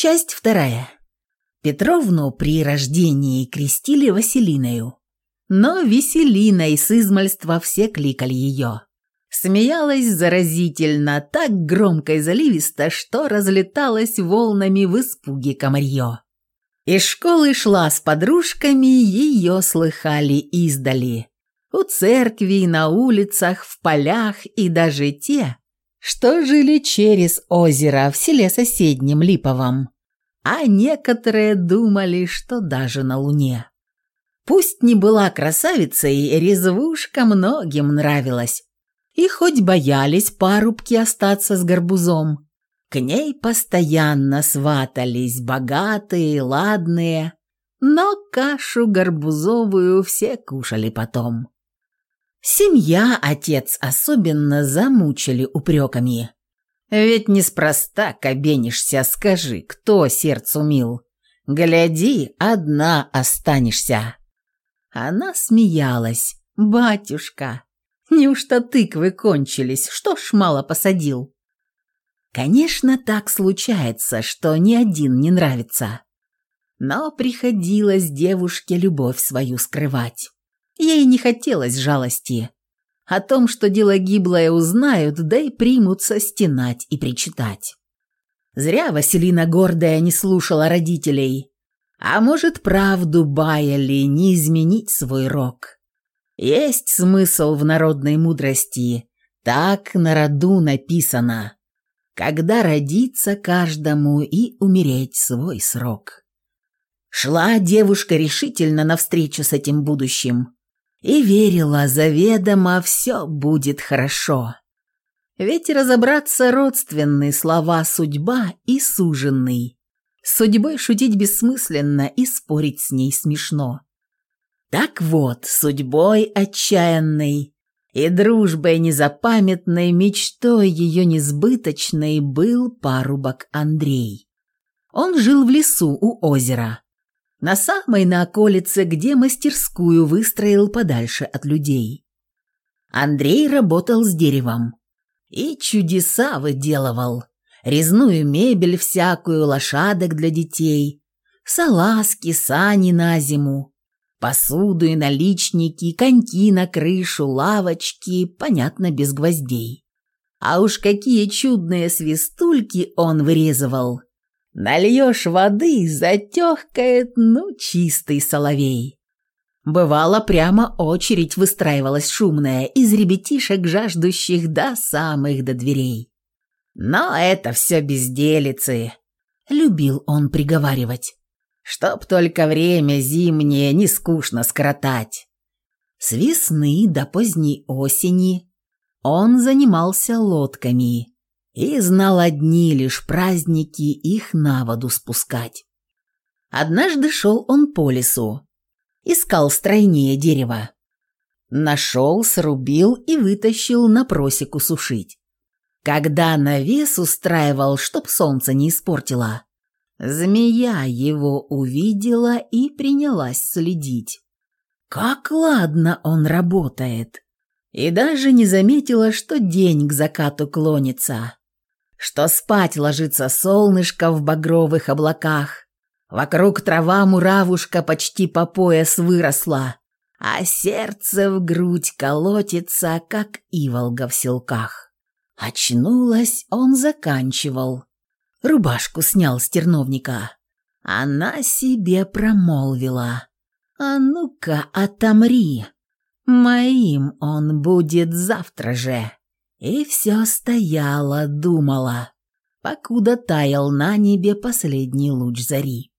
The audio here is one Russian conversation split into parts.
Часть вторая. Петровну при рождении крестили Василиною. Но Веселиной с измальства все кликали ее. Смеялась заразительно, так громко и заливисто, что разлеталась волнами в испуге комарье. Из школы шла с подружками, ее слыхали издали. У церкви, на улицах, в полях и даже те, что жили через озеро в селе соседнем Липовом. А некоторые думали, что даже на Луне. Пусть не была красавицей, резвушка многим нравилась. И хоть боялись парубки остаться с горбузом, к ней постоянно сватались богатые, ладные, но кашу горбузовую все кушали потом. Семья, отец особенно замучили упреками. Ведь неспроста кабенишься, скажи, кто сердцу мил. Гляди, одна останешься. Она смеялась. «Батюшка, неужто тыквы кончились? Что ж мало посадил?» Конечно, так случается, что ни один не нравится. Но приходилось девушке любовь свою скрывать. Ей не хотелось жалости. О том, что дело гиблое, узнают, да и примутся стенать и причитать. Зря Василина гордая не слушала родителей. А может, правду баяли не изменить свой рок. Есть смысл в народной мудрости. Так на роду написано. Когда родиться каждому и умереть свой срок. Шла девушка решительно навстречу с этим будущим и верила заведомо все будет хорошо. Ведь разобраться родственные слова «судьба» и «суженный» С судьбой шутить бессмысленно и спорить с ней смешно. Так вот, судьбой отчаянной и дружбой незапамятной мечтой ее несбыточной был парубок Андрей. Он жил в лесу у озера, на самой на околице, где мастерскую выстроил подальше от людей. Андрей работал с деревом и чудеса выделывал – резную мебель всякую, лошадок для детей, салазки, сани на зиму, посуду и наличники, коньки на крышу, лавочки, понятно, без гвоздей. А уж какие чудные свистульки он вырезывал. Нальешь воды, затехкает, ну, чистый соловей. Бывало, прямо очередь выстраивалась шумная из ребятишек, жаждущих до самых до дверей. Но это все безделицы, любил он приговаривать. Чтоб только время зимнее не скучно скоротать. С весны до поздней осени он занимался лодками и знал одни лишь праздники их на воду спускать. Однажды шел он по лесу, искал стройнее дерева. Нашел, срубил и вытащил на просеку сушить. Когда навес устраивал, чтоб солнце не испортило, змея его увидела и принялась следить. Как ладно он работает. И даже не заметила, что день к закату клонится, что спать ложится солнышко в багровых облаках, вокруг трава муравушка почти по пояс выросла, а сердце в грудь колотится, как иволга в селках. Очнулась, он заканчивал. Рубашку снял с терновника. Она себе промолвила. «А ну-ка, отомри! Моим он будет завтра же!» И все стояла, думала, покуда таял на небе последний луч зари.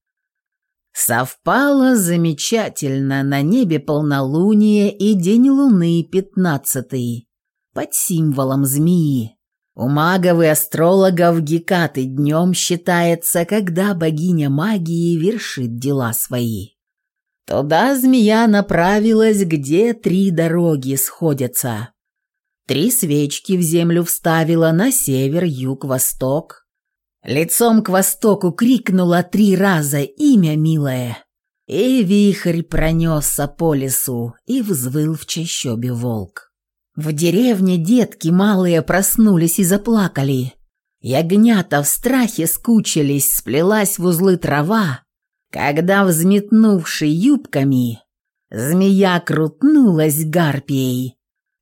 Совпало замечательно на небе полнолуние и день луны пятнадцатый под символом змеи. У магов и астрологов Гекаты днем считается, когда богиня магии вершит дела свои. Туда змея направилась, где три дороги сходятся. Три свечки в землю вставила на север, юг, восток. Лицом к востоку крикнула три раза имя милое. И вихрь пронесся по лесу, и взвыл в чащобе волк. В деревне детки малые проснулись и заплакали. Ягнята в страхе скучились, сплелась в узлы трава, когда, взметнувший юбками, змея крутнулась гарпией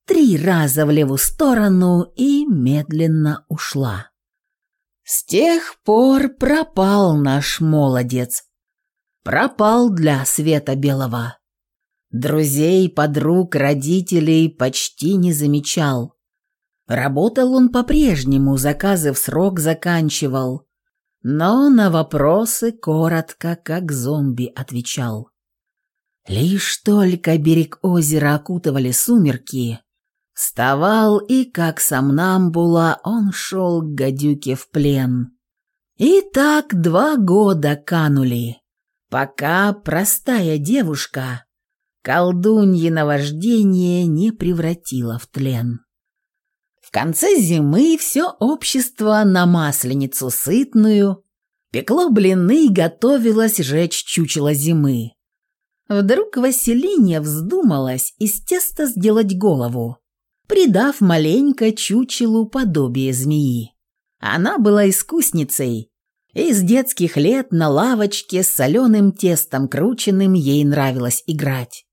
три раза в левую сторону и медленно ушла. С тех пор пропал наш молодец. Пропал для света белого. Друзей, подруг, родителей почти не замечал. Работал он по-прежнему, заказы в срок заканчивал, но на вопросы коротко, как зомби, отвечал. Лишь только берег озера окутывали сумерки, вставал и, как сомнамбула, он шел к гадюке в плен. И так два года канули, пока простая девушка колдуньи наваждение не превратила в тлен. В конце зимы все общество на масленицу сытную пекло блины и готовилось жечь чучело зимы. Вдруг Василине вздумалось из теста сделать голову, придав маленько чучелу подобие змеи. Она была искусницей, и с детских лет на лавочке с соленым тестом крученным ей нравилось играть.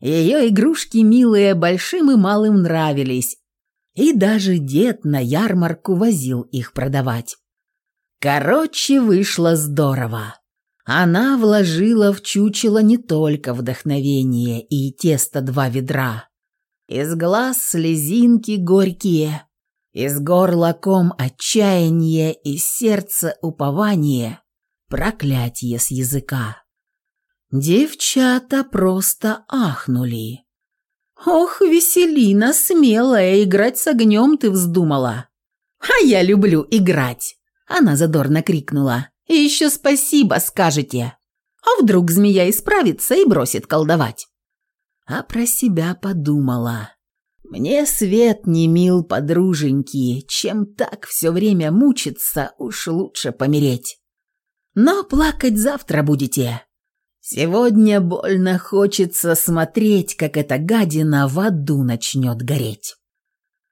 Ее игрушки милые большим и малым нравились, и даже дед на ярмарку возил их продавать. Короче, вышло здорово. Она вложила в чучело не только вдохновение и тесто два ведра. Из глаз слезинки горькие, из горла ком отчаяние, из сердца упование, проклятие с языка. Девчата просто ахнули. «Ох, Веселина, смелая, играть с огнем ты вздумала!» «А я люблю играть!» Она задорно крикнула. «И еще спасибо скажете!» «А вдруг змея исправится и бросит колдовать?» А про себя подумала. «Мне свет не мил, подруженьки, чем так все время мучиться, уж лучше помереть. Но плакать завтра будете, Сегодня больно хочется смотреть, как эта гадина в аду начнет гореть.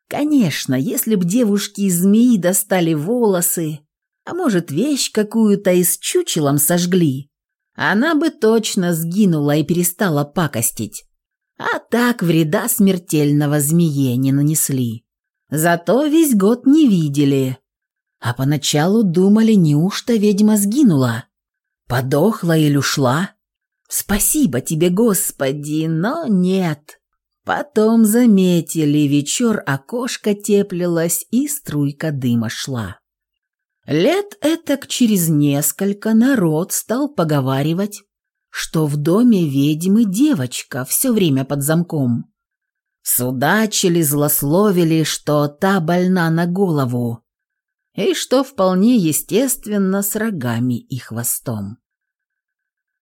Конечно, если б девушки змеи достали волосы, а может, вещь какую-то и с чучелом сожгли, она бы точно сгинула и перестала пакостить. А так вреда смертельного змее не нанесли. Зато весь год не видели. А поначалу думали, неужто ведьма сгинула? Подохла или ушла? Спасибо тебе, Господи, но нет. Потом заметили, вечер окошко теплилось и струйка дыма шла. Лет этак через несколько народ стал поговаривать, что в доме ведьмы девочка все время под замком. Судачили, злословили, что та больна на голову, и что вполне естественно с рогами и хвостом.